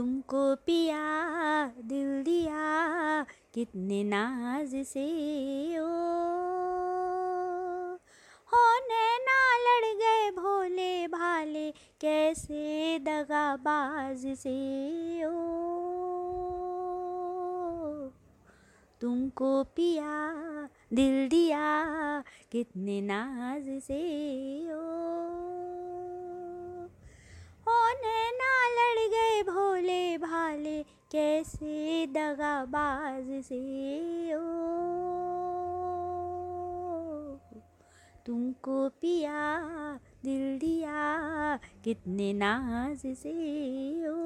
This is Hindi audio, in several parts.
तुमको पिया, दिल दिया, कितने नाज से, ओ। होने ना लड़ गए भोले भाले, कैसे दगाबाज से, ओ। तुमको पिया, दिल दिया, कितने नाज से, ओ होने ना लड़ गए भोले भाले कैसे दगाबाज से? ओ तुमको पिया दिल दिया कितने नाज से? ओ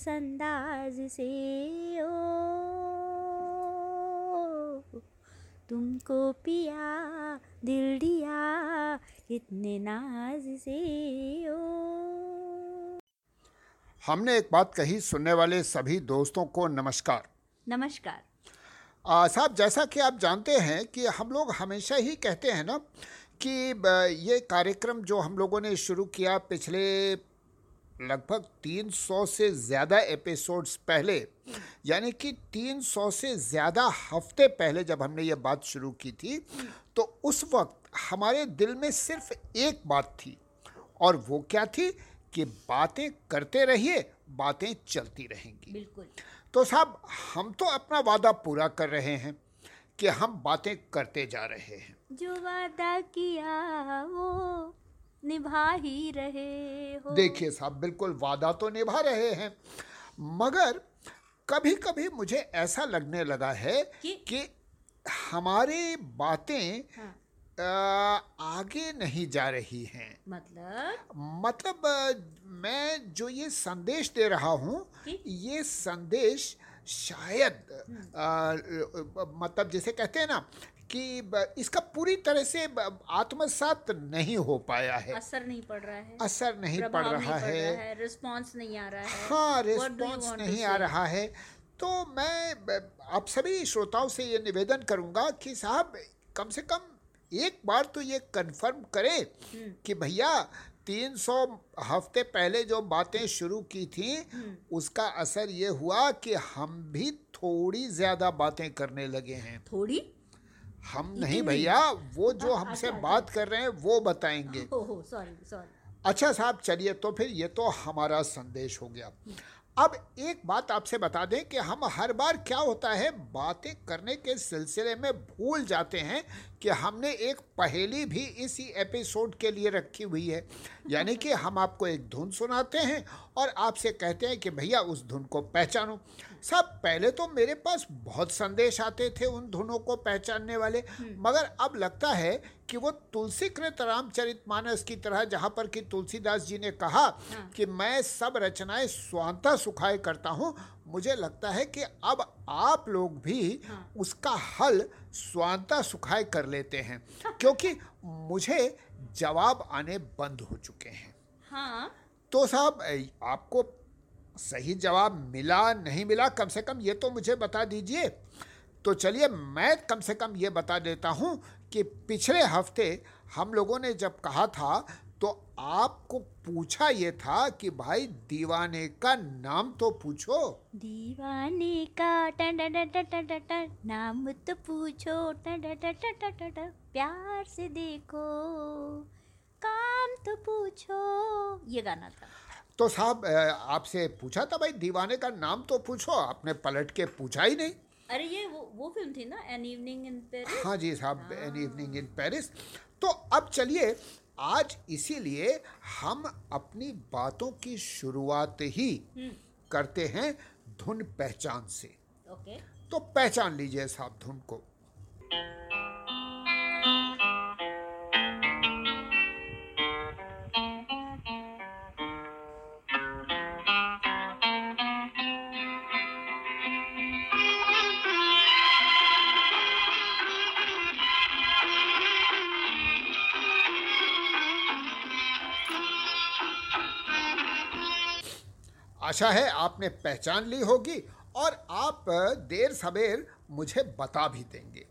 किस अंदाज से ओ तुमको पिया दिल दिया कितने नाज से ओ। हमने एक बात कही सुनने वाले सभी दोस्तों को नमस्कार। नमस्कार। साहब जैसा कि आप जानते हैं कि हम लोग हमेशा ही कहते हैं ना कि ये कार्यक्रम जो हम लोगों ने शुरू किया पिछले लगभग 300 से ज़्यादा एपिसोड्स पहले यानी कि 300 से ज़्यादा हफ़्ते पहले जब हमने ये बात शुरू की थी तो उस वक्त हमारे दिल में सिर्फ़ एक बात थी और वो क्या थी कि बातें करते रहिए बातें चलती रहेंगी। बिल्कुल। तो साहब हम तो अपना वादा पूरा कर रहे हैं कि हम बातें करते जा रहे हैं। जो वादा किया वो निभा ही रहे हो। देखिए साहब बिल्कुल वादा तो निभा रहे हैं मगर कभी कभी मुझे ऐसा लगने लगा है कि? कि हमारी बातें हाँ, आगे नहीं जा रही हैं। मतलब? मतलब मैं जो ये संदेश दे रहा हूँ ये संदेश शायद आ, मतलब जैसे कहते हैं ना कि इसका पूरी तरह से आत्मसात नहीं हो पाया है। असर नहीं पड़ रहा है। असर नहीं पड़ रहा नहीं है। रहा है। रिस्पॉन्स नहीं आ रहा है। हाँ रिस्पॉन्स नहीं आ रहा है। तो मैं आप सभी श्रोताओं से ये निवेदन करूँगा कि साहब कम से कम एक बार तो ये कंफर्म करें हम्म। कि भैया 300 हफ़्ते पहले जो बातें शुरू की थी हम्म। उसका असर ये हुआ कि हम भी थोड़ी ज़्यादा बातें करने लगे हैं। थोड़ी? हम नहीं भैया वो जो अच्छा, हमसे अच्छा, बात कर रहे हैं वो बताएँगे। हो हो सॉरी सॉरी अच्छा साहब चलिए तो फिर ये तो हमारा संदेश हो गया। अब एक बात आपसे बता दें कि हम हर बार क्या होता है बातें करने के सिलसिले में भूल जाते हैं कि हमने एक पहेली भी इसी एपिसोड के लिए रखी हुई है। यानी कि हम आपको एक धुन सुनाते हैं और आपसे कहते हैं कि भैया उस धुन को पहचानो। साहब पहले तो मेरे पास बहुत संदेश आते थे उन धुनों को पहचानने वाले। मगर अब लगता है कि वो तुलसी कृत रामचरित मानस की तरह जहाँ पर कि तुलसीदास जी ने कहा कि मैं सब रचनाएँ स्वांता सुखाए करता हूँ। मुझे लगता है कि अब आप लोग भी उसका हल स्वांता सुखाए कर लेते हैं क्योंकि मुझे जवाब आने बंद हो चुके हैं। हाँ। तो साहब आपको सही जवाब मिला नहीं मिला कम से कम ये तो मुझे बता दीजिए। तो चलिए मैं कम से कम ये बता देता हूँ कि पिछले हफ़्ते हम लोगों ने जब कहा था तो आपको पूछा ये था कि भाई दीवाने का नाम तो पूछो दीवाने का नाम तो पूछो प्यार से देखो काम तो पूछो ये गाना था तो साहब आपसे पूछा था भाई दीवाने का नाम तो पूछो आपने पलट के पूछा ही नहीं अरे ये वो वो फ़िल्म थी ना एन इवनिंग इन पेरिस हाँ जी साहब एन इवनिंग इन पेरिस तो अब चलिए आज इसीलिए हम अपनी बातों की शुरुआत ही हम्म। करते हैं धुन पहचान से। ओके। तो पहचान लीजिए साहब धुन को। आशा है आपने पहचान ली होगी और आप देर सवेर मुझे बता भी देंगे।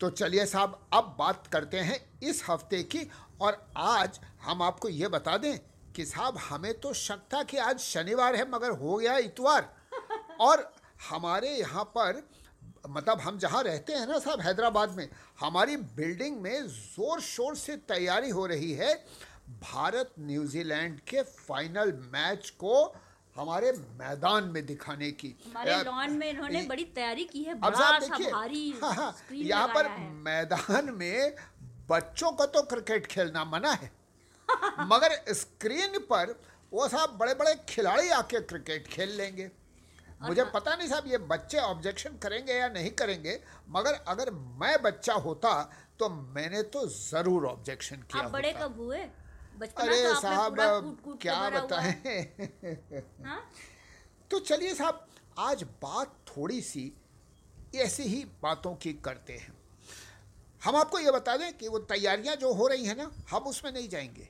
तो चलिए साहब अब बात करते हैं इस हफ़्ते की और आज हम आपको ये बता दें कि साहब हमें तो शक था कि आज शनिवार है मगर हो गया इतवार। और हमारे यहाँ पर मतलब हम जहाँ रहते हैं ना साहब हैदराबाद में हमारी बिल्डिंग में ज़ोर शोर से तैयारी हो रही है। भारत न्यूजीलैंड के फाइनल मैच को हमारे मैदान में दिखाने की। हमारे लॉन में इन्होंने बड़ी तैयारी की है अब बड़ा सा देखिए भारी हाँ, हाँ, स्क्रीन यहाँ पर है। मैदान में बच्चों को तो क्रिकेट खेलना मना है। मगर स्क्रीन पर वो साहब बड़े बड़े खिलाड़ी आके क्रिकेट खेल लेंगे। मुझे पता नहीं साहब ये बच्चे ऑब्जेक्शन करेंगे या नहीं करेंगे मगर अगर मैं बच्चा होता तो मैंने तो ज़रूर ऑब्जेक्शन किया आप बड़े कब हुए? अरे तो साहब क्या। बताएँ हाँ? तो चलिए साहब आज बात थोड़ी सी ऐसी ही बातों की करते हैं हम आपको ये बता दें कि वो तैयारियाँ जो हो रही हैं ना हम उसमें नहीं जाएँगे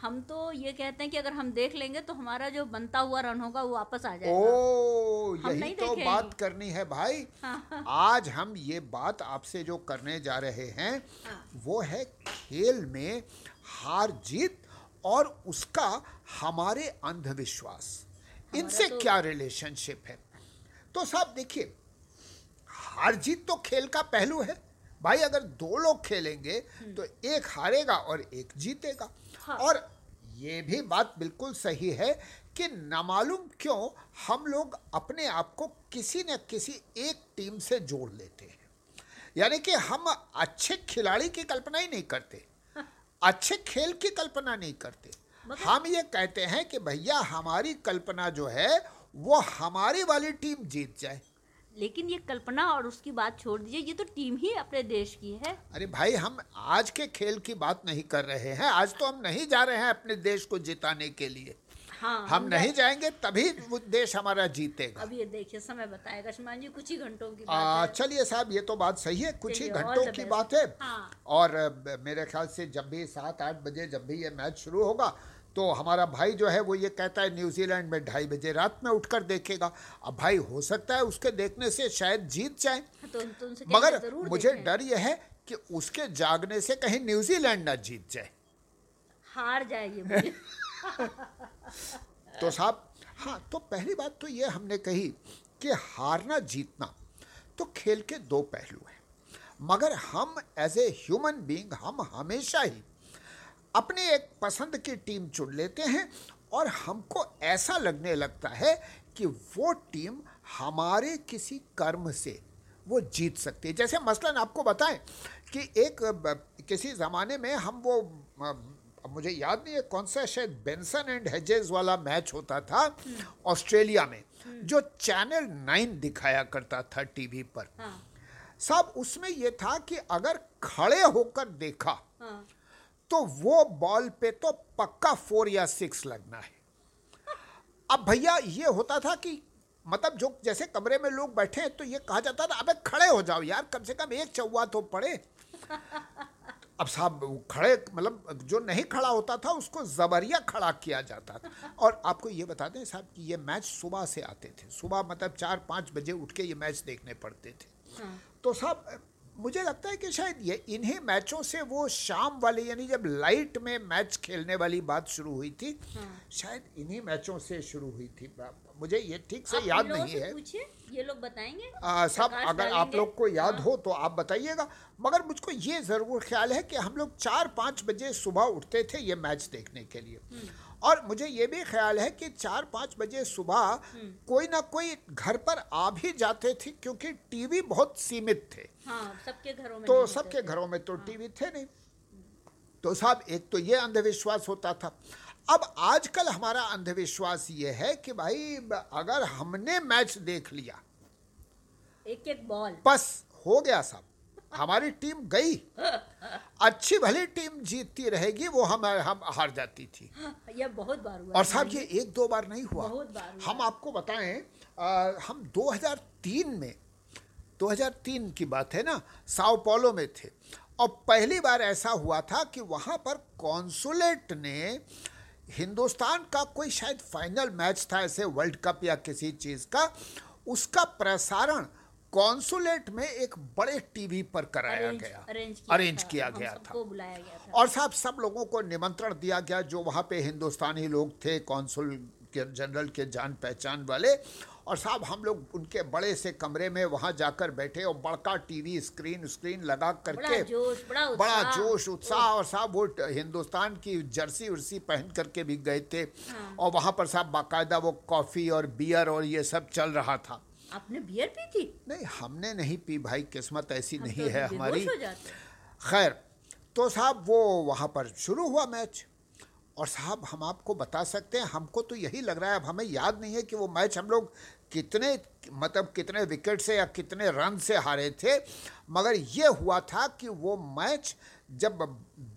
हम तो ये कहते हैं कि अगर हम देख लेंगे तो हमारा जो बनता हुआ रन होगा वो वापस आ जाएगा ओ यही तो बात करनी है भाई हाँ। आज हम ये बात आपसे जो करने जा रहे हैं हाँ। वो है खेल में हार जीत और उसका हमारे अंधविश्वास। इनसे तो- क्या रिलेशनशिप है? तो साहब देखिए हार जीत तो खेल का पहलू है। भाई अगर दो लोग खेलेंगे तो एक हारेगा और एक जीतेगा। हाँ। और ये भी बात बिल्कुल सही है कि नामालूम क्यों हम लोग अपने आप को किसी न किसी एक टीम से जोड़ लेते हैं। यानी कि हम अच्छे खिलाड़ी की कल्पना ही नहीं करते। अच्छे खेल की कल्पना नहीं करते। मतलब? हम ये कहते हैं कि भैया हमारी कल्पना जो है वो हमारी वाली टीम जीत जाए। लेकिन ये कल्पना और उसकी बात छोड़ दीजिए ये तो टीम ही अपने देश की है। अरे भाई हम आज के खेल की बात नहीं कर रहे हैं। आज तो हम नहीं जा रहे हैं अपने देश को जिताने के लिए। हाँ हम नहीं जाएँगे तभी वो देश हमारा जीतेगा। अब ये देखिए समय बताएगा। श्रीमान जी कुछ ही घंटों की बात है। चलिए साहब ये तो बात सही है। कुछ ही घंटों की बात है। हाँ। और मेरे ख्याल से जब भी सात आठ बजे जब भी ये मैच शुरू होगा तो हमारा भाई जो है वो ये कहता है न्यूजीलैंड में ढाई बजे रात में उठकर देखेगा। अब भाई हो सकता है उसके देखने से शायद जीत जाए। तो, तो मगर मुझे डर यह है कि उसके जागने से कहीं न्यूजीलैंड ना जीत जाए। हार जाएगी मुझे। तो साहब हाँ तो पहली बात तो ये हमने कही कि हारना जीतना तो खेल के दो पहलू हैं। मगर हम एज ए ह्यूमन बीइंग हम हमेशा ही अपनी एक पसंद की टीम चुन लेते हैं और हमको ऐसा लगने लगता है कि वो टीम हमारे किसी कर्म से वो जीत सकती है। जैसे मसलन आपको बताएँ कि एक किसी ज़माने में हम वो अब मुझे याद नहीं है कौन सा शायद बेंसन एंड हेजेस वाला मैच होता था ऑस्ट्रेलिया में जो चैनल नाइन दिखाया करता था टीवी पर। हाँ। साहब उसमें ये था कि अगर खड़े होकर देखा हाँ। तो वो बॉल पे तो पक्का फोर या सिक्स लगना है। अब भैया ये होता था कि मतलब जो जैसे कमरे में लोग बैठे हैं तो ये कहा जाता था अबे खड़े हो जाओ यार कम से कम एक चौवा तो पड़े। अब साहब खड़े मतलब जो नहीं खड़ा होता था उसको जबरिया खड़ा किया जाता था। और आपको ये बता दें साहब कि ये मैच सुबह से आते थे। सुबह मतलब चार पाँच बजे उठ के ये मैच देखने पड़ते थे। हाँ। तो साहब मुझे लगता है कि शायद ये इन्हीं मैचों से वो शाम वाले यानी जब लाइट में मैच खेलने वाली बात शुरू हुई थी शायद इन्हीं मैचों से शुरू हुई थी मुझे ये ठीक से याद नहीं है। ये लोग बताएँगे आ, साहब अगर आप लोग को याद हाँ। हो तो आप बताइएगा मगर मुझको ये ज़रूर ख्याल है कि हम लोग चार पाँच बजे सुबह उठते थे ये मैच देखने के लिए। हम्म। और मुझे ये भी ख्याल है कि चार पाँच बजे सुबह हम्म। कोई ना कोई घर पर आ भी जाते थे क्योंकि टीवी बहुत सीमित थे। हाँ सबके घरों में तो सबके घरों में तो टीवी थे नहीं। तो साहब एक तो ये अंधविश्वास होता था। अब आजकल हमारा अंधविश्वास ये है कि भाई अगर हमने मैच देख लिया। एक एक बॉल। बस हो गया साहब हमारी टीम गई। अच्छी भली टीम जीतती रहेगी वो हम हम हार जाती थी। ये बहुत बार हुआ। और साहब ये एक दो बार नहीं हुआ। बहुत बार हुआ। हम आपको बताएँ आ, हम 2003 में 2003 की बात है ना साओ पोलो में थे। और पहली बार ऐसा हुआ था कि वहाँ पर कॉन्सुलेट ने हिंदुस्तान का कोई शायद फाइनल मैच था ऐसे वर्ल्ड कप या किसी चीज़ का उसका प्रसारण कॉन्सुलेट में एक बड़े टीवी पर कराया अरेंज गया। अरेंज किया अरेंज था, किया गया था। बुलाया गया था। और साहब सब लोगों को निमंत्रण दिया गया जो वहाँ पे हिंदुस्तानी लोग थे कौंसुल के जनरल के जान पहचान वाले और साहब हम लोग उनके बड़े से कमरे में वहाँ जाकर बैठे और बड़का टीवी स्क्रीन स्क्रीन लगा बड़ा करके जोश बड़ा जोश उत्साह और साहब वो हिंदुस्तान की जर्सी उर्सी पहन करके भी गए थे। और वहाँ पर साहब बाकायदा वो कॉफ़ी और बियर और ये सब चल रहा था। आपने बियर पी थी? नहीं हमने नहीं पी भाई किस्मत ऐसी नहीं तो है हमारी। खैर तो साहब वो वहाँ पर शुरू हुआ मैच। और साहब हम आपको बता सकते हैं हमको तो यही लग रहा है अब हमें याद नहीं है कि वो मैच हम लोग कितने मतलब कितने विकेट से या कितने रन से हारे थे मगर ये हुआ था कि वो मैच जब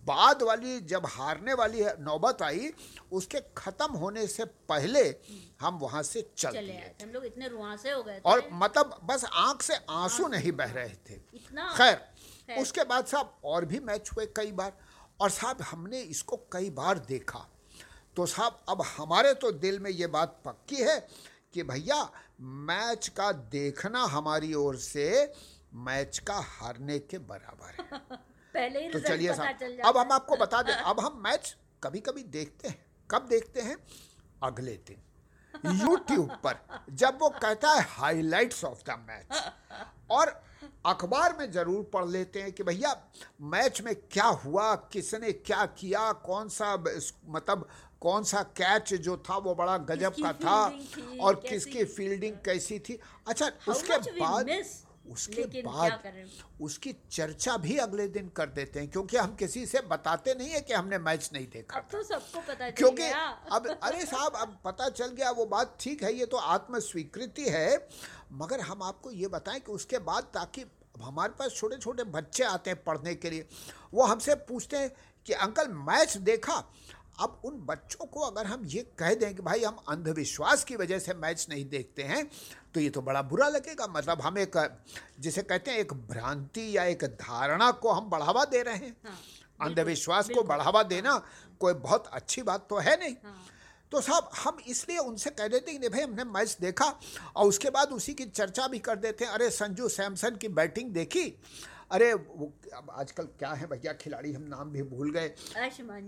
बाद वाली जब हारने वाली नौबत आई उसके ख़त्म होने से पहले हम वहाँ से चल चले आए हम लोग इतने रुआसे हो गए और मतलब बस आँख से आँसू नहीं बह रहे थे। खैर खैर। उसके बाद साहब और भी मैच हुए कई बार। और साहब हमने इसको कई बार देखा। तो साहब अब हमारे तो दिल में ये बात पक्की है कि भैया मैच का देखना हमारी ओर से मैच का हारने के बराबर है। पहले ही तो चलिए साहब अब हम आपको बता दें अब हम मैच कभी कभी देखते हैं कब देखते हैं? अगले दिन। यूट्यूब पर जब वो कहता है हाइलाइट्स ऑफ़ द मैच और अखबार में ज़रूर पढ़ लेते हैं कि भैया मैच में क्या हुआ किसने क्या किया कौन सा मतलब कौन सा कैच जो था वो बड़ा गजब का था और किसकी फील्डिंग कैसी थी। अच्छा उसके बाद उसके बाद उसकी चर्चा भी अगले दिन कर देते हैं क्योंकि हम किसी से बताते नहीं है कि हमने मैच नहीं देखा अब तो सबको पता चल क्योंकि गया। अब अरे साहब अब पता चल गया वो बात ठीक है ये तो आत्म स्वीकृति है मगर हम आपको ये बताएँ कि उसके बाद ताकि हमारे पास छोटे छोटे बच्चे आते हैं पढ़ने के लिए वो हमसे पूछते हैं कि अंकल मैच देखा? अब उन बच्चों को अगर हम ये कह दें कि भाई हम अंधविश्वास की वजह से मैच नहीं देखते हैं तो ये तो बड़ा बुरा लगेगा। मतलब हम एक जिसे कहते हैं एक भ्रांति या एक धारणा को हम बढ़ावा दे रहे हैं। हाँ, अंधविश्वास को बढ़ावा देना कोई बहुत अच्छी बात तो है नहीं। हाँ। तो साहब हम इसलिए उनसे कह देते हैं कि नहीं भाई हमने मैच देखा और उसके बाद उसी की चर्चा भी कर देते हैं। अरे संजू सैमसन की बैटिंग देखी अरे वो अब आजकल क्या है भैया खिलाड़ी हम नाम भी भूल गए।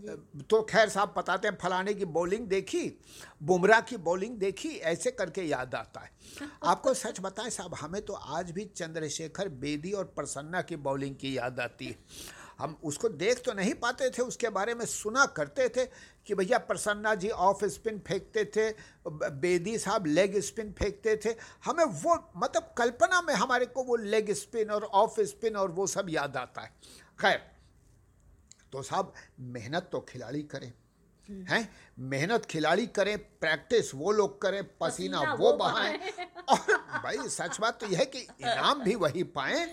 जी। तो खैर साहब बताते हैं फलाने की बॉलिंग देखी बुमराह की बॉलिंग देखी ऐसे करके याद आता है। आपको सच बताएँ साहब हमें तो आज भी चंद्रशेखर बेदी और प्रसन्ना की बॉलिंग की याद आती है। हम उसको देख तो नहीं पाते थे, उसके बारे में सुना करते थे कि भैया प्रसन्ना जी ऑफ़ स्पिन फेंकते थे बेदी साहब लेग स्पिन फेंकते थे। हमें वो मतलब कल्पना में हमारे को वो लेग स्पिन और ऑफ़ स्पिन और वो सब याद आता है। खैर तो साहब मेहनत तो खिलाड़ी करें। हैं? मेहनत खिलाड़ी करें प्रैक्टिस वो लोग करें पसीना पसीना वो वो बहाएँ। और भाई सच बात तो यह है कि इनाम भी वही पाएँ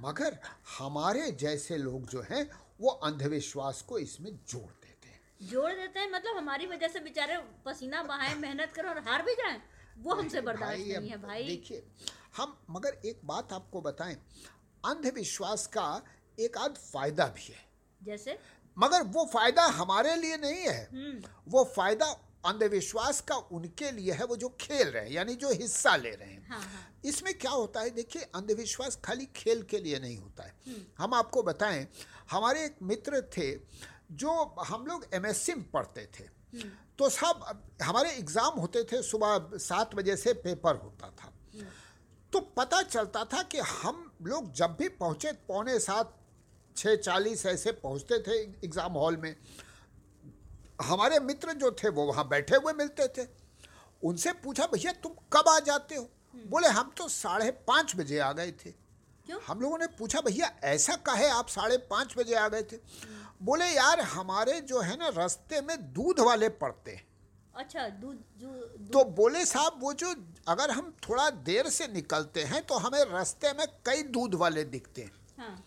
मगर हमारे जैसे लोग जो हैं वो अंधविश्वास को इसमें जोड़ देते हैं। जोड़ देते हैं मतलब हमारी वजह से बेचारे पसीना बहाएँ मेहनत करें और हार भी जाएँ वो हमसे बर्दाश्त नहीं है भाई। देखिए हम मगर एक बात आपको बताएँ अंधविश्वास का एक आध फ़ायदा भी है। जैसे? मगर वो फ़ायदा हमारे लिए नहीं है। हम्म। वो फ़ायदा अंधविश्वास का उनके लिए है वो जो खेल रहे हैं यानी जो हिस्सा ले रहे हैं। हाँ हाँ। इसमें क्या होता है? देखिए अंधविश्वास खाली खेल के लिए नहीं होता है। हम आपको बताएँ हमारे एक मित्र थे जो हम लोग एमएससी में पढ़ते थे। तो सब हमारे एग्ज़ाम होते थे सुबह सात बजे से पेपर होता था। तो पता चलता था कि हम लोग जब भी पहुँचे पौने सात छः चालीस ऐसे पहुँचते थे एग्ज़ाम हॉल में। हमारे मित्र जो थे वो वहाँ बैठे हुए मिलते थे। उनसे पूछा भैया तुम कब आ जाते हो? बोले हम तो साढ़े पाँच बजे आ गए थे। क्यों? हम लोगों ने पूछा भैया ऐसा कहे आप साढ़े पाँच बजे आ गए थे? बोले यार हमारे जो है ना रास्ते में दूध वाले पड़ते हैं। अच्छा दूध जो दूध- तो बोले साहब वो जो अगर हम थोड़ा देर से निकलते हैं तो हमें रास्ते में कई दूध वाले दिखते हैं। हाँ।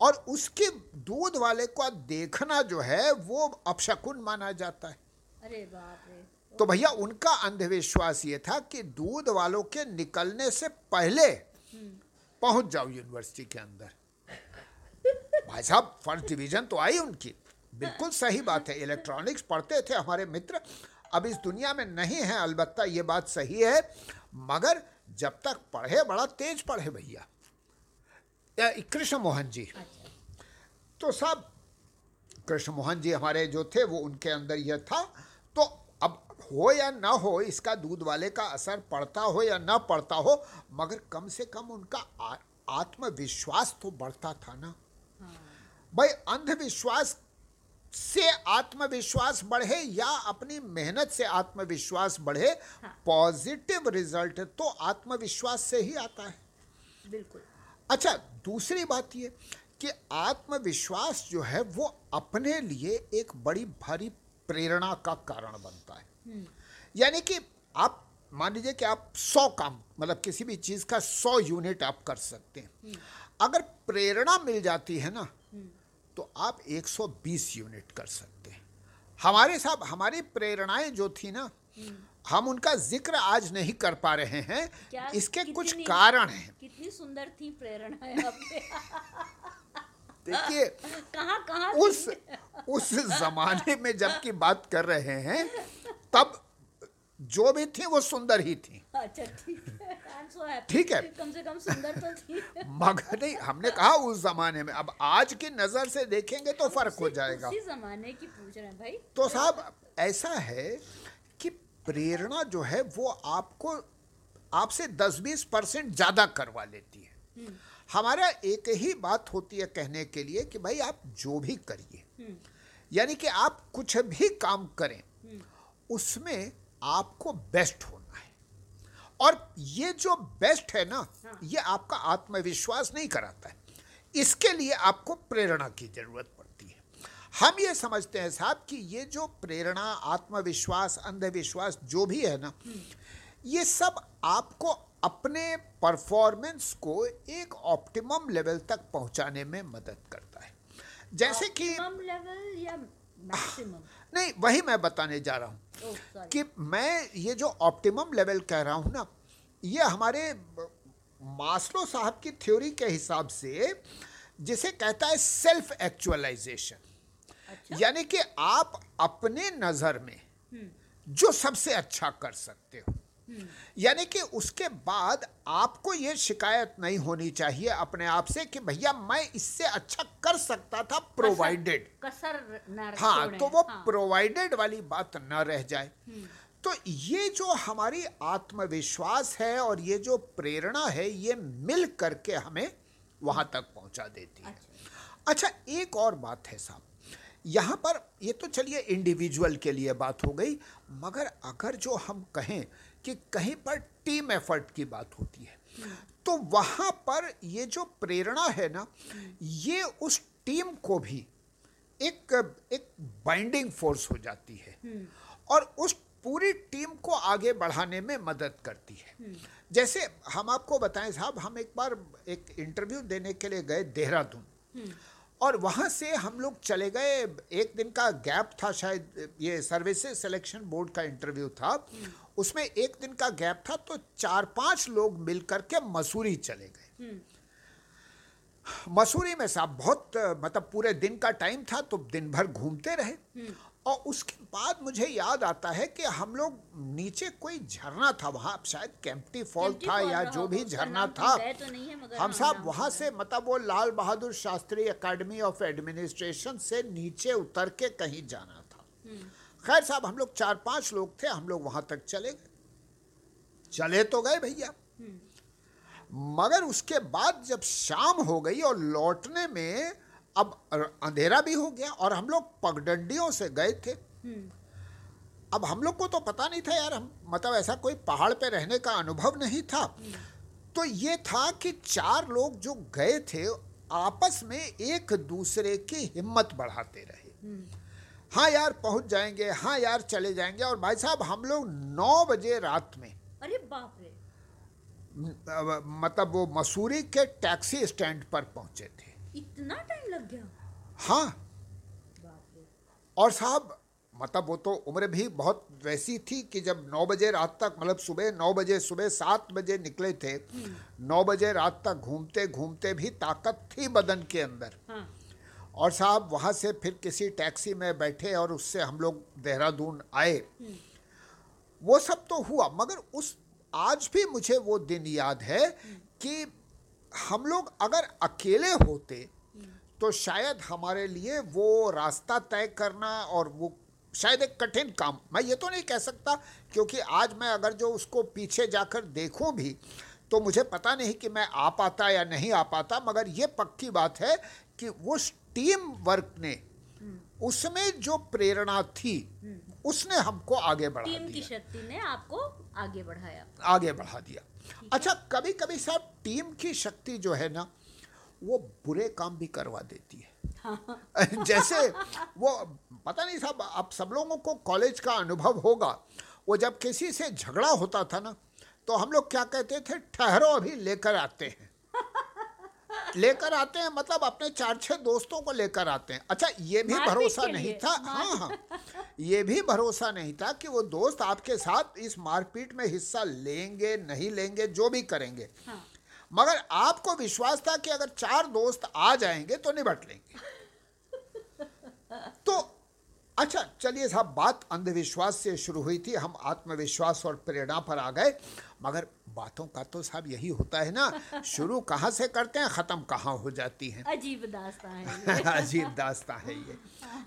और उसके दूध वाले को देखना जो है वो अपशकुन माना जाता है। अरे बाप रे। तो भैया उनका अंधविश्वास ये था कि दूध वालों के निकलने से पहले पहुँच जाओ यूनिवर्सिटी के अंदर। भाई साहब फ़र्स्ट डिवीज़न तो आई उनकी। बिल्कुल सही बात है। इलेक्ट्रॉनिक्स पढ़ते थे हमारे मित्र। अब इस दुनिया में नहीं है अलबत्ता ये बात सही है। मगर जब तक पढ़े बड़ा तेज पढ़े भैया। कृष्ण मोहन जी। तो सब कृष्ण मोहन जी हमारे जो थे वो उनके अंदर यह था। तो अब हो या ना हो इसका दूध वाले का असर पड़ता हो या ना पड़ता हो मगर कम से कम उनका आत्मविश्वास तो बढ़ता था ना। भाई अंधविश्वास से आत्मविश्वास बढ़े या अपनी मेहनत से आत्मविश्वास बढ़े हाँ। पॉजिटिव रिज़ल्ट तो आत्मविश्वास से ही आता है। बिल्कुल। अच्छा दूसरी बात ये कि आत्मविश्वास जो है वो अपने लिए एक बड़ी भारी प्रेरणा का कारण बनता है। हम्म, यानी कि आप मान लीजिए कि आप सौ काम मतलब किसी भी चीज़ का सौ यूनिट आप कर सकते हैं। अगर प्रेरणा मिल जाती है ना तो आप 120 यूनिट कर सकते हैं। हमारे साहब हमारी प्रेरणाएँ जो थी ना हम उनका ज़िक्र आज नहीं कर पा रहे हैं। क्या इसके कुछ कारण हैं। कितनी सुंदर थी प्रेरणाएँ देखिए कहाँ कहाँ उस उस जमाने में जबकि की बात कर रहे हैं तब जो भी थी वो सुंदर ही थी। अच्छा ठीक है। है। कम से कम सुंदर तो थी। मगर नहीं हमने कहा उस जमाने में। अब आज की नज़र से देखेंगे तो फ़र्क हो जाएगा। उसी जमाने की पूछ रहे हैं भाई। तो साहब ऐसा है कि प्रेरणा जो है वो आपको आपसे दस बीस परसेंट ज़्यादा करवा लेती है। हमारा एक ही बात होती है कहने के लिए कि भाई आप जो भी करिए हम्म, यानी कि आप कुछ भी काम करें उसमें आपको बेस्ट होना है। और ये जो बेस्ट है ना हाँ। ये आपका आत्मविश्वास नहीं कराता है। इसके लिए आपको प्रेरणा की ज़रूरत पड़ती है। हम ये समझते हैं साहब कि ये जो प्रेरणा आत्मविश्वास अंधविश्वास जो भी है ना ये सब आपको अपने परफॉर्मेंस को एक ऑप्टिमम लेवल तक पहुँचाने में मदद करता है। जैसे कि level या मैक्सिमम नहीं वही मैं बताने जा रहा हूँ कि मैं ये जो ऑप्टिमम लेवल कह रहा हूँ ना ये हमारे मास्लो साहब की थ्योरी के हिसाब से जिसे कहता है सेल्फ एक्चुअलाइजेशन अच्छा। यानी कि आप अपने नज़र में जो सबसे अच्छा कर सकते हो। यानी कि उसके बाद आपको ये शिकायत नहीं होनी चाहिए अपने आप से कि भैया मैं इससे अच्छा कर सकता था प्रोवाइडेड कसर न हाँ तो वो हाँ, प्रोवाइडेड वाली बात न रह जाए। तो ये जो हमारी आत्मविश्वास है और ये जो प्रेरणा है ये मिल करके हमें वहाँ तक पहुँचा देती है। अच्छा। अच्छा एक और बात है साहब। यहाँ पर ये तो चलिए इंडिविजुअल के लिए बात हो गई मगर अगर जो हम कहें कि कहीं पर टीम एफर्ट की बात होती है। तो वहाँ पर ये जो प्रेरणा है ना, ये उस टीम को भी एक एक बाइंडिंग फोर्स हो जाती है और उस पूरी टीम को आगे बढ़ाने में मदद करती है। जैसे हम आपको बताएँ साहब, हम एक बार एक इंटरव्यू देने के लिए गए देहरादून। और वहाँ से हम लोग चले गए। एक दिन का गैप था शायद ये सर्विसेज़ सिलेक्शन बोर्ड का इंटरव्यू था। उसमें एक दिन का गैप था तो चार पाँच लोग मिलकर के मसूरी चले गए। मसूरी में साहब बहुत मतलब पूरे दिन का टाइम था तो दिन भर घूमते रहे। और उसके बाद मुझे याद आता है कि हम लोग नीचे कोई झरना था वहाँ शायद कैंपटी फॉल था या जो भी झरना था। तो मगर हम हाँ, साहब नाम वहाँ से मतलब वो Lal Bahadur Shastri academy of administration से नीचे उतर के कहीं जाना था। खैर साहब हम लोग चार पाँच लोग थे हम लोग वहाँ तक चले गए। चले तो गए भैया। मगर उसके बाद जब शाम हो गई और लौटने में अब अंधेरा भी हो गया और हम लोग पगडंडियों से गए थे। अब हम लोग को तो पता नहीं था यार हम मतलब ऐसा कोई पहाड़ पे रहने का अनुभव नहीं था। तो ये था कि चार लोग जो गए थे आपस में एक दूसरे की हिम्मत बढ़ाते रहे। हाँ यार पहुँच जाएँगे हाँ यार चले जाएँगे। और भाई साहब हम लोग नौ बजे रात में अरे बाप रे। मतलब वो मसूरी के टैक्सी स्टैंड पर पहुँचे थे। इतना टाइम लग गया। हाँ। और साहब मतलब वो तो उम्र भी बहुत वैसी थी कि जब नौ बजे रात तक मतलब सुबह नौ बजे सुबह सात बजे निकले थे नौ बजे रात तक घूमते घूमते भी ताकत थी बदन के अंदर। हाँ। और साहब वहाँ से फिर किसी टैक्सी में बैठे और उससे हम लोग देहरादून आए। वो सब तो हुआ मगर उस आज भी मुझे वो दिन याद है कि हम लोग अगर अकेले होते तो शायद हमारे लिए वो रास्ता तय करना और वो शायद एक कठिन काम। मैं ये तो नहीं कह सकता, क्योंकि आज मैं अगर जो उसको पीछे जाकर देखूँ भी तो मुझे पता नहीं कि मैं आ पाता या नहीं आ पाता, मगर ये पक्की बात है कि उस टीम वर्क ने उसमें जो प्रेरणा थी उसने हमको आगे बढ़ा टीम दिया। की शक्ति ने आपको आगे बढ़ाया। आगे बढ़ा दिया। अच्छा कभी कभी साहब टीम की शक्ति जो है ना वो बुरे काम भी करवा देती है। हाँ। जैसे वो पता नहीं साहब आप सब लोगों को कॉलेज का अनुभव होगा वो जब किसी से झगड़ा होता था ना तो हम लोग क्या कहते थे ठहरो अभी लेकर आते हैं। लेकर आते हैं मतलब अपने चार छह दोस्तों को लेकर आते हैं। अच्छा ये भी भरोसा नहीं था? हाँ हाँ। ये भी भरोसा नहीं था कि वो दोस्त आपके साथ इस मारपीट में हिस्सा लेंगे नहीं लेंगे जो भी करेंगे। हाँ। मगर आपको विश्वास था कि अगर चार दोस्त आ जाएँगे तो निपट लेंगे। तो अच्छा चलिए साहब बात अंधविश्वास से शुरू हुई थी। हम आत्मविश्वास और प्रेरणा पर आ गए। मगर बातों का तो साहब यही होता है ना शुरू कहाँ से करते हैं ख़त्म कहाँ हो जाती हैं? अजीब दास्ता है अजीब दास्ता है ये।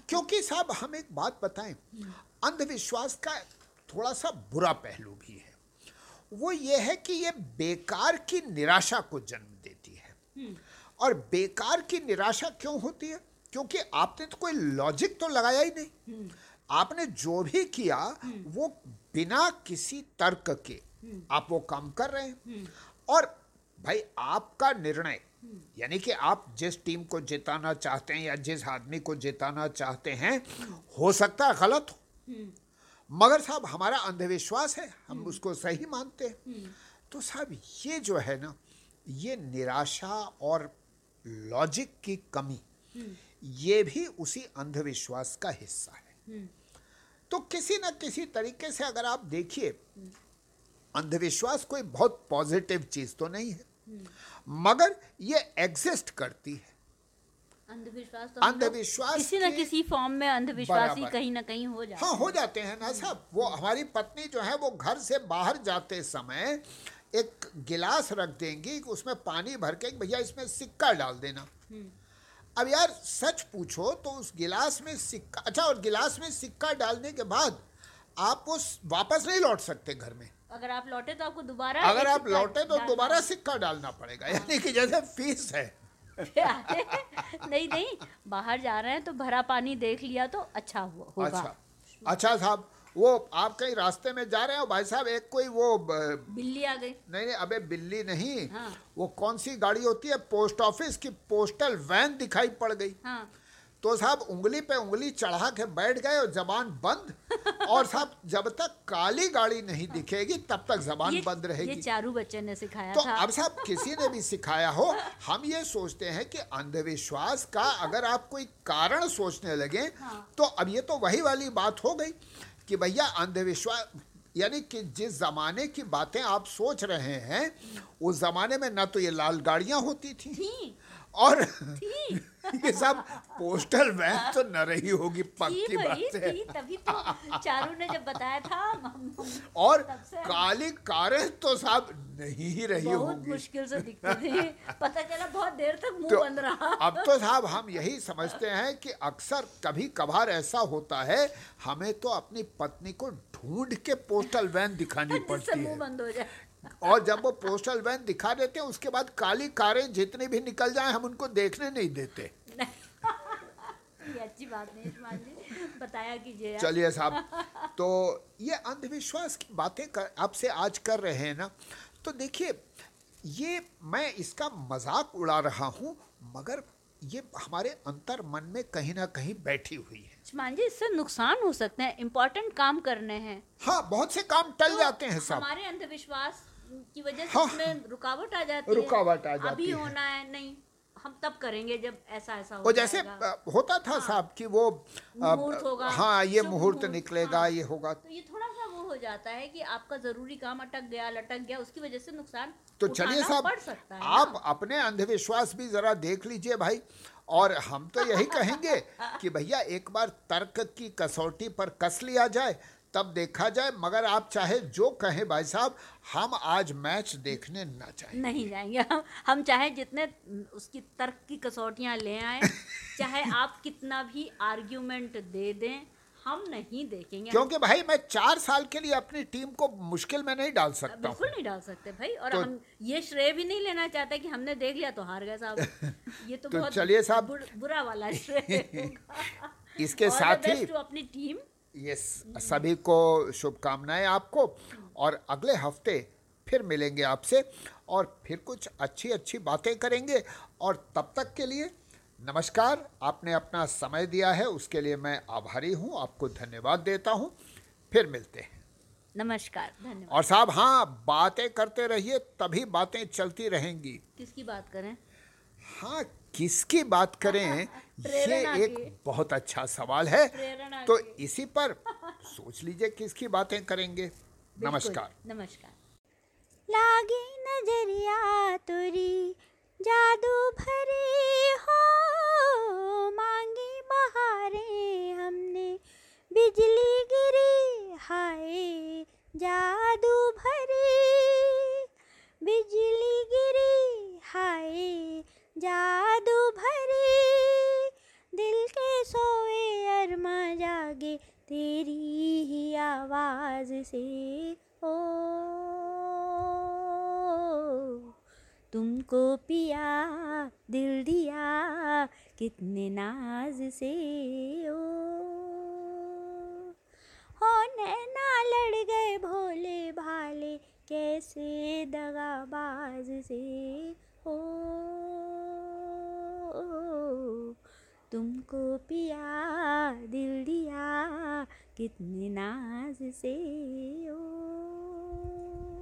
क्योंकि साहब हम एक बात बताएँ अंधविश्वास का थोड़ा सा बुरा पहलू भी है। वो ये है कि ये बेकार की निराशा को जन्म देती है। और बेकार की निराशा क्यों होती है? क्योंकि आपने तो कोई लॉजिक तो लगाया ही नहीं। आपने जो भी किया वो बिना किसी तर्क के आप वो काम कर रहे हैं। और भाई आपका निर्णय यानी कि आप जिस टीम को जिताना चाहते हैं या जिस आदमी को जिताना चाहते हैं हो सकता है गलत हो। मगर साहब हमारा अंधविश्वास है हम उसको सही मानते हैं। तो साहब ये जो है ना ये निराशा और लॉजिक की कमी ये भी उसी अंधविश्वास का हिस्सा है। तो किसी न किसी तरीके से अगर आप देखिए अंधविश्वास कोई बहुत पॉजिटिव चीज़ तो नहीं है। मगर ये एग्जिस्ट करती है। अंधविश्वास तो अंधविश्वास किसी न किसी फॉर्म में अंधविश्वासी बराबर। कहीं ना कहीं हो जाता हाँ हो जाते हैं ना साहब वो हमारी पत्नी जो है वो घर से बाहर जाते समय एक गिलास रख देंगी उसमें पानी भर के भैया इसमें सिक्का डाल देना। अब यार सच पूछो तो उस गिलास में सिक्का अच्छा और गिलास में सिक्का डालने के बाद आप उस वापस नहीं लौट सकते घर में। अगर आप लौटे तो आपको दोबारा अगर आप लौटे तो दोबारा सिक्का डालना पड़ेगा यानी कि जैसे फ़ीस है। नहीं नहीं बाहर जा रहे हैं तो भरा पानी देख लिया तो अच्छा हुआ होगा। अच्छा अच्छा साहब वो आप कहीं रास्ते में जा रहे हो भाई साहब एक कोई वो ब- बिल्ली आ गई। नहीं नहीं अबे बिल्ली नहीं हाँ। वो कौन सी गाड़ी होती है? पोस्ट ऑफ़िस की पोस्टल वैन दिखाई पड़ गई। हाँ। तो साहब उंगली पे उंगली चढ़ा के बैठ गए और जबान बंद। और साहब जब तक काली गाड़ी नहीं दिखेगी तब तक जबान ये, बंद ये रहेगी चारू बच्चन ने सिखाया तो था। अब साहब किसी ने भी सिखाया हो हम ये सोचते हैं कि अंधविश्वास का अगर आप कोई कारण सोचने लगे हाँ। तो अब ये तो वही वाली बात हो गई कि भैया अंधविश्वास यानी कि जिस जमाने की बातें आप सोच रहे हैं उस जमाने में ना तो ये लाल गाड़ियाँ होती थी। थी। और थी। ये सब पोस्टल वैन तो न रही होगी पक्की बात है। तभी तो चारू ने जब बताया था और काली कारें तो साहब नहीं ही रही बहुत होंगी। मुश्किल से दिखती थी। पता चला बहुत देर तक मुँह तो बंद रहा। अब तो साहब हम यही समझते हैं कि अक्सर कभी कभार ऐसा होता है हमें तो अपनी पत्नी को ढूंढ के पोस्टल वैन दिखानी पड़ती है। बंद हो जाए। और जब वो पोस्टल वैन दिखा देते हैं उसके बाद काली कारें जितनी भी निकल जाए हम उनको देखने नहीं देते। ये अच्छी बात नहीं जी बताया कीजिए चलिए साहब तो ये अंधविश्वास की बातें कर आपसे आज कर रहे हैं ना तो देखिए ये मैं इसका मज़ाक उड़ा रहा हूँ मगर ये हमारे अंतर मन में कहीं ना कहीं बैठी हुई है। इस्माइल जी इससे नुकसान हो सकते हैं इम्पोर्टेंट काम करने हैं। हाँ बहुत से काम टल तो जाते हैं साहब। हमारे अंधविश्वास की वजह से हाँ। रुकावट आ जाती है। रुकावट आ जाती अभी है। होना है नहीं। हम तब करेंगे जब ऐसा ऐसा हो वो जैसे होता था हाँ, साहब कि वो मुहूर्त होगा, हाँ ये मुहूर्त निकलेगा हाँ। ये होगा। तो ये थोड़ा सा वो हो जाता है कि आपका ज़रूरी काम अटक गया लटक गया उसकी वजह से नुकसान तो चलिए साहब है। आप अपने अंधविश्वास भी जरा देख लीजिए भाई और हम तो यही कहेंगे कि भैया एक बार तर्क की कसौटी पर कस लिया जाए तब देखा जाए मगर आप चाहे जो कहें भाई साहब हम आज मैच देखने ना चाहें नहीं जाएँगे। हम हम चाहे जितने उसकी तर्क की कसौटियाँ ले आए चाहे आप कितना भी आर्ग्यूमेंट दे दें हम नहीं देखेंगे। क्योंकि भाई मैं चार साल के लिए अपनी टीम को मुश्किल में नहीं डाल सकता बिल्कुल नहीं डाल सकते भाई और तो- हम ये श्रेय भी नहीं लेना चाहते कि हमने देख लिया तो हार गए साहब। ये तो, तो बहुत चलिए साहब। बुर, बुरा वाला श्रेय इसके साथ ही अपनी टीम। ये सभी को शुभकामनाएँ आपको और अगले हफ़्ते फिर मिलेंगे आपसे और फिर कुछ अच्छी अच्छी बातें करेंगे और तब तक के लिए नमस्कार। आपने अपना समय दिया है उसके लिए मैं आभारी हूँ। आपको धन्यवाद देता हूँ। फिर मिलते हैं। नमस्कार धन्यवाद। और साहब हाँ बातें करते रहिए तभी बातें चलती रहेंगी। किसकी बात करें? हाँ किसकी बात करें? ये एक बहुत अच्छा सवाल है। तो इसी पर सोच लीजिए किसकी बातें करेंगे। नमस्कार। नमस्कार। लागी नज़रिया तुरी जादू भरे हो मांगी बहारे हमने बिजली गिरी हाय जादू तुमको पिया दिल दिया कितने नाज से।